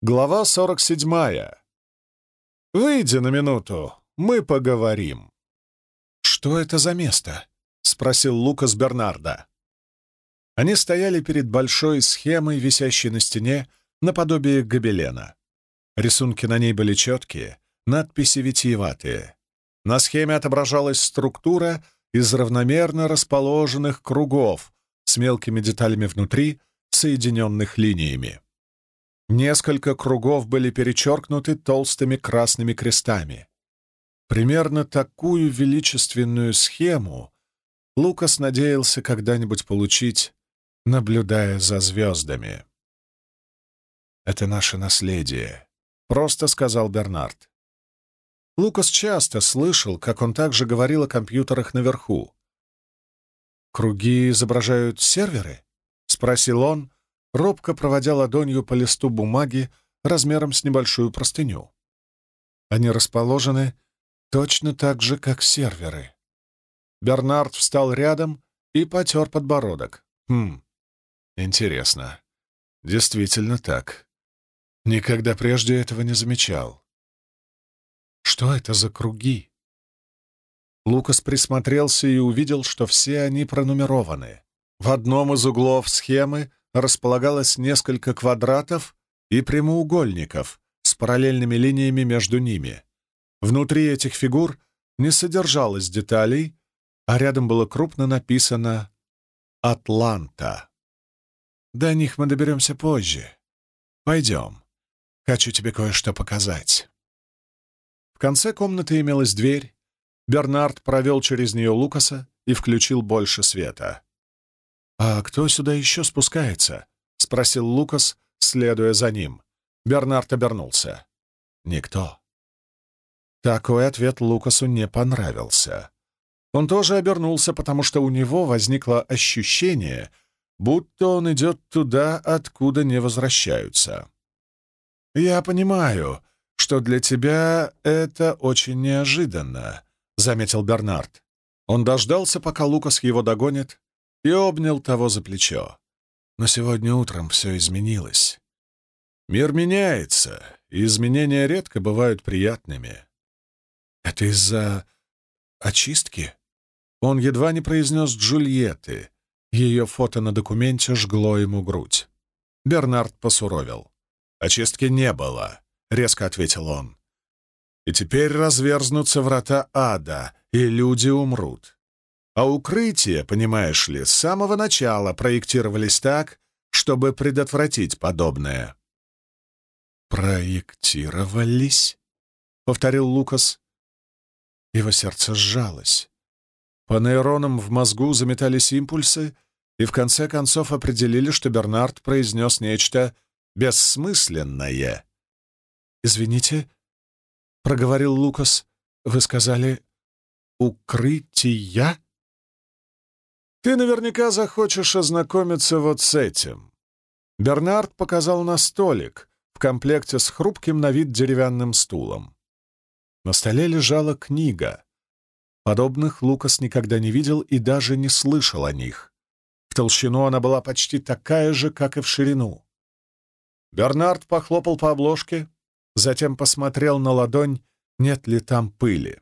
Глава 47. «Выйди на минуту, мы поговорим». «Что это за место?» — спросил Лукас Бернарда. Они стояли перед большой схемой, висящей на стене, наподобие гобелена. Рисунки на ней были четкие, надписи витиеватые. На схеме отображалась структура из равномерно расположенных кругов с мелкими деталями внутри, соединенных линиями. Несколько кругов были перечеркнуты толстыми красными крестами. Примерно такую величественную схему Лукас надеялся когда-нибудь получить, наблюдая за звездами. «Это наше наследие», — просто сказал Бернард. Лукас часто слышал, как он также говорил о компьютерах наверху. «Круги изображают серверы?» — спросил он, робко проводя ладонью по листу бумаги размером с небольшую простыню. Они расположены точно так же, как серверы. Бернард встал рядом и потер подбородок. Хм, интересно. Действительно так. Никогда прежде этого не замечал. Что это за круги? Лукас присмотрелся и увидел, что все они пронумерованы. В одном из углов схемы располагалось несколько квадратов и прямоугольников с параллельными линиями между ними. Внутри этих фигур не содержалось деталей, а рядом было крупно написано «Атланта». До них мы доберемся позже. Пойдем. Хочу тебе кое-что показать. В конце комнаты имелась дверь. Бернард провел через нее Лукаса и включил больше света. «А кто сюда еще спускается?» — спросил Лукас, следуя за ним. Бернард обернулся. «Никто». Такой ответ Лукасу не понравился. Он тоже обернулся, потому что у него возникло ощущение, будто он идет туда, откуда не возвращаются. «Я понимаю, что для тебя это очень неожиданно», — заметил Бернард. Он дождался, пока Лукас его догонит, и обнял того за плечо. Но сегодня утром все изменилось. Мир меняется, и изменения редко бывают приятными. Это из-за очистки? Он едва не произнес Джульетты. Ее фото на документе жгло ему грудь. Бернард посуровил. «Очистки не было», — резко ответил он. «И теперь разверзнутся врата ада, и люди умрут. А укрытия, понимаешь ли, с самого начала проектировались так, чтобы предотвратить подобное. «Проектировались?» — повторил Лукас. Его сердце сжалось. По нейронам в мозгу заметались импульсы, и в конце концов определили, что Бернард произнес нечто бессмысленное. «Извините», — проговорил Лукас, — «вы сказали «укрытия»?» Ты наверняка захочешь ознакомиться вот с этим. Бернард показал на столик в комплекте с хрупким на вид деревянным стулом. На столе лежала книга. Подобных Лукас никогда не видел и даже не слышал о них. В толщину она была почти такая же, как и в ширину. Бернард похлопал по обложке, затем посмотрел на ладонь, нет ли там пыли.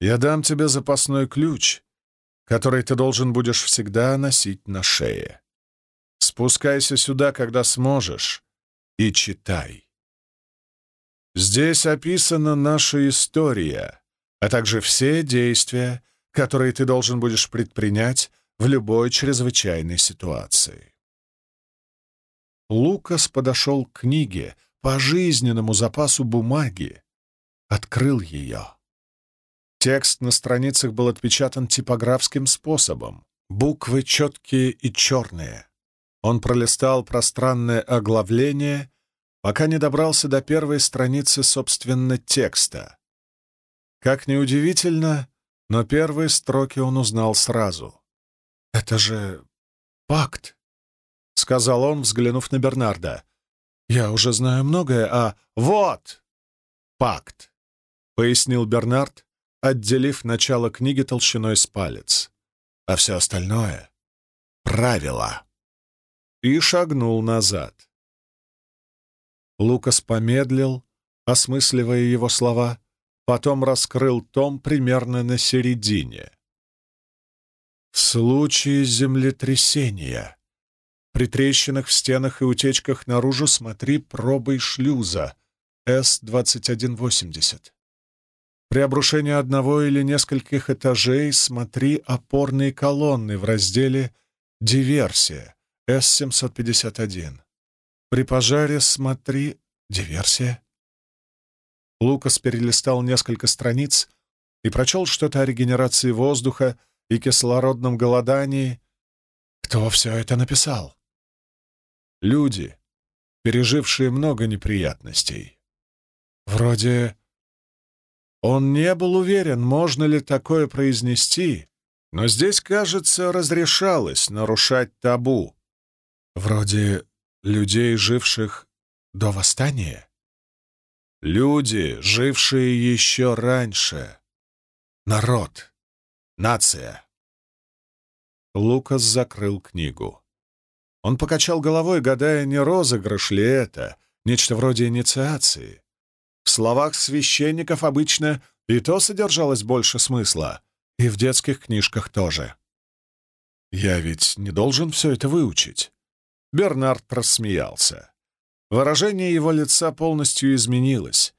«Я дам тебе запасной ключ, который ты должен будешь всегда носить на шее. Спускайся сюда, когда сможешь, и читай. Здесь описана наша история, а также все действия, которые ты должен будешь предпринять в любой чрезвычайной ситуации. Лукас подошел к книге по жизненному запасу бумаги, открыл ее. Текст на страницах был отпечатан типографским способом. Буквы четкие и черные. Он пролистал пространное оглавление, пока не добрался до первой страницы, собственно, текста. Как ни удивительно, но первые строки он узнал сразу. «Это же пакт», — сказал он, взглянув на Бернарда. «Я уже знаю многое, а вот пакт», — пояснил Бернард, отделив начало книги толщиной с палец. А все остальное — правила. И шагнул назад. Лукас помедлил, осмысливая его слова, потом раскрыл том примерно на середине. В случае землетрясения при трещинах в стенах и утечках наружу смотри пробой шлюза С-2180. При обрушении одного или нескольких этажей смотри опорные колонны в разделе «Диверсия» С-751. При пожаре смотри «Диверсия». Лукас перелистал несколько страниц и прочел что-то о регенерации воздуха и кислородном голодании. Кто все это написал? Люди, пережившие много неприятностей. Вроде он не был уверен, можно ли такое произнести, но здесь, кажется, разрешалось нарушать табу. Вроде людей, живших до восстания. Люди, жившие еще раньше. Народ. Нация. Лукас закрыл книгу. Он покачал головой, гадая, не розыгрыш ли это, нечто вроде инициации. В словах священников обычно и то содержалось больше смысла, и в детских книжках тоже. «Я ведь не должен все это выучить?» Бернард рассмеялся. Выражение его лица полностью изменилось.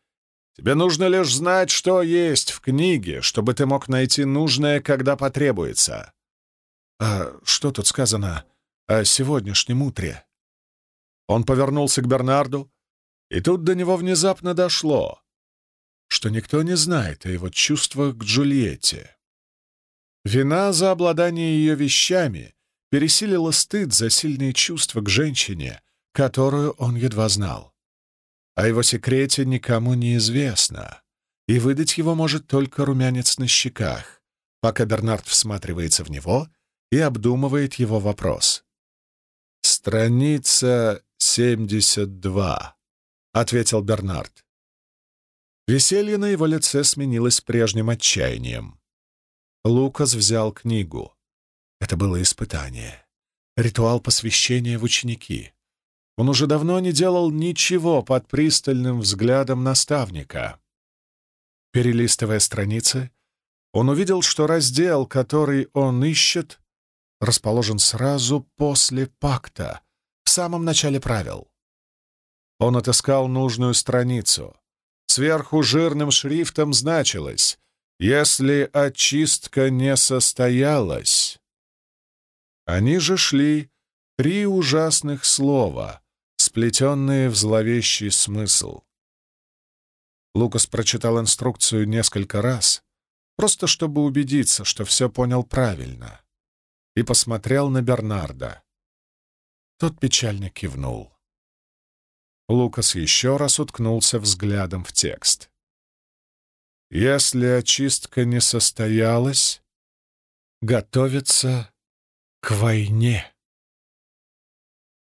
«Тебе нужно лишь знать, что есть в книге, чтобы ты мог найти нужное, когда потребуется». «А что тут сказано о сегодняшнем утре?» Он повернулся к Бернарду, и тут до него внезапно дошло, что никто не знает о его чувствах к Джульетте. Вина за обладание ее вещами пересилила стыд за сильные чувства к женщине, которую он едва знал. О его секрете никому не известно, и выдать его может только румянец на щеках, пока Бернард всматривается в него и обдумывает его вопрос. «Страница 72», — ответил Бернард. Веселье на его лице сменилось прежним отчаянием. Лукас взял книгу. Это было испытание. Ритуал посвящения в ученики. Он уже давно не делал ничего под пристальным взглядом наставника. Перелистывая страницы, он увидел, что раздел, который он ищет, расположен сразу после пакта, в самом начале правил. Он отыскал нужную страницу. Сверху жирным шрифтом значилось «Если очистка не состоялась». Они же шли три ужасных слова, сплетенные в зловещий смысл. Лукас прочитал инструкцию несколько раз, просто чтобы убедиться, что все понял правильно, и посмотрел на Бернарда. Тот печально кивнул. Лукас еще раз уткнулся взглядом в текст. «Если очистка не состоялась, готовится к войне».